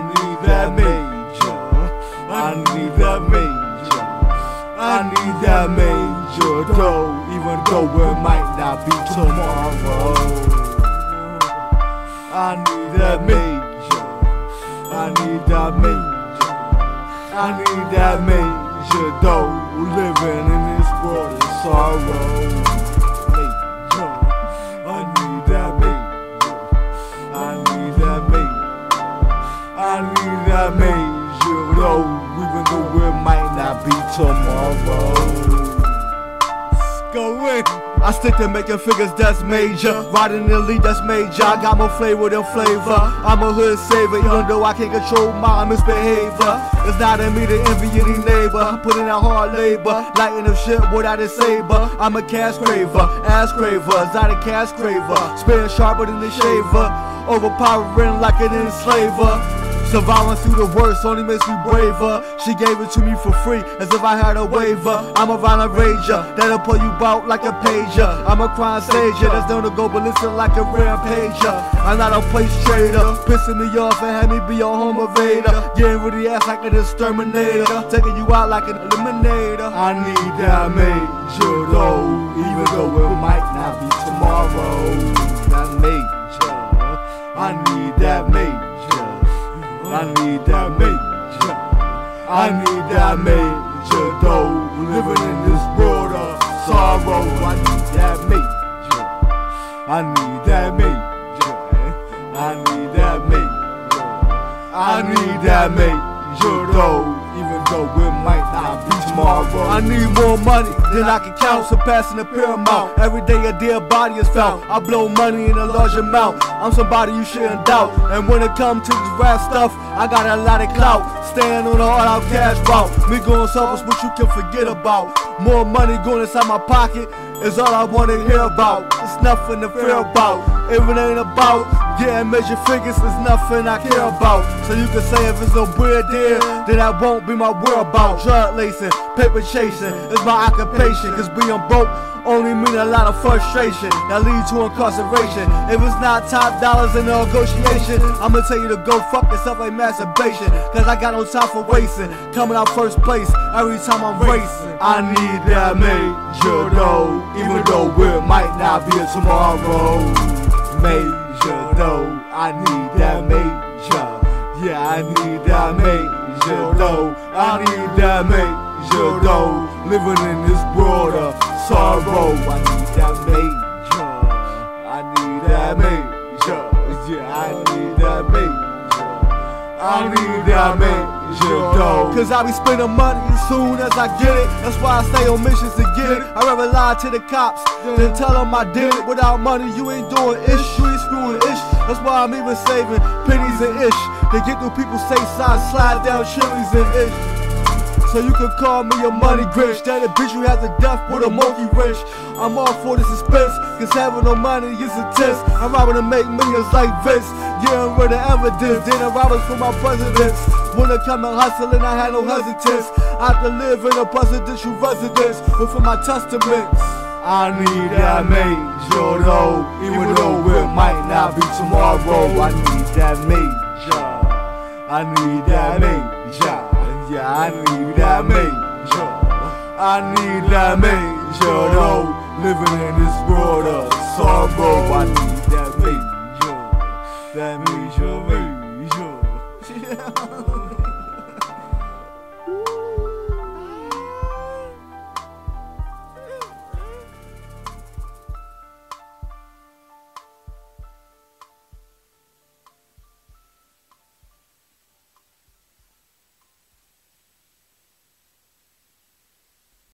need that major. I need that major. I need that major. Though, even though it might not be tomorrow. I need that major. I need that major. I need that major. Though, living in this world is sorrow. Be tomorrow. Go in. I stick to making figures that's major. Riding the lead that's major. I got more flavor than flavor. I'm a hood saver, even though I can't control my misbehavior. It's not in me to envy any neighbor. Putting out hard labor, lighting up shit without a saber. I'm a cash craver, ass craver, not a cash craver. Spitting sharper than the shaver, overpowering like an enslaver. Surviving through the worst only makes me braver. She gave it to me for free, as if I had a waiver. I'm a violent rager, that'll pull you out like a pager. I'm a crime stager, that's known to go ballistic like a rampager. I'm not a place trader, pissing me off and have me be a home invader. Getting rid of ass like an exterminator, taking you out like an eliminator. I need that major though, even though it might not be I need that major. I need that major though. Living in this world of sorrow. I need that major. I need that major. I need that major. I need that major though. Even though it might tomorrow. I need more money than I can count, surpassing the paramount. Every day a dead body is found. I blow money in a large amount. I'm somebody you shouldn't doubt. And when it comes to this rap stuff, I got a lot of clout. Staying on the all out cash route. Me going selfish, what you can forget about. More money going inside my pocket is all I wanna hear about. It's nothing to fear about. It ain't about getting major figures, is nothing I care about. So you can say if it's no bread there, then that won't be my whereabouts. Drug lacing, paper chasing is my occupation. Cause being broke only mean a lot of frustration that lead to incarceration. If it's not top dollars in the negotiation, I'ma tell you to go fuck yourself like masturbation. Cause I got no time for wasting. Coming out first place every time I'm racing. I need that major though, even though it might not be a tomorrow. Major though, I need that major. Yeah, I need that major though. I need that major though. Living in this world of sorrow. I need that major. I need that major. Yeah, I need that major. I need that major. Cause I be spending money as soon as I get it. That's why I stay on missions to get it. I rather lie to the cops than tell them I did it. Without money, you ain't doing ish. You ain't screwing. That's why I'm even saving pennies and ish. To get through people's safe side, slide down chilies and ish. So you can call me a money grinch. That a bitch you have to death with a monkey wrench. I'm all for the suspense, cause having no money is intense. I'm robbing to make millions like Vince. Getting rid of evidence, then I robbers for my presidents. When it come to hustling, I had no hesitance. I have to live in a presidential residence, but for my testaments. I need that major though, even though not be tomorrow. I need that major. I need that major. Yeah, I need that major. I need that major though. Living in this world of sorrow. I need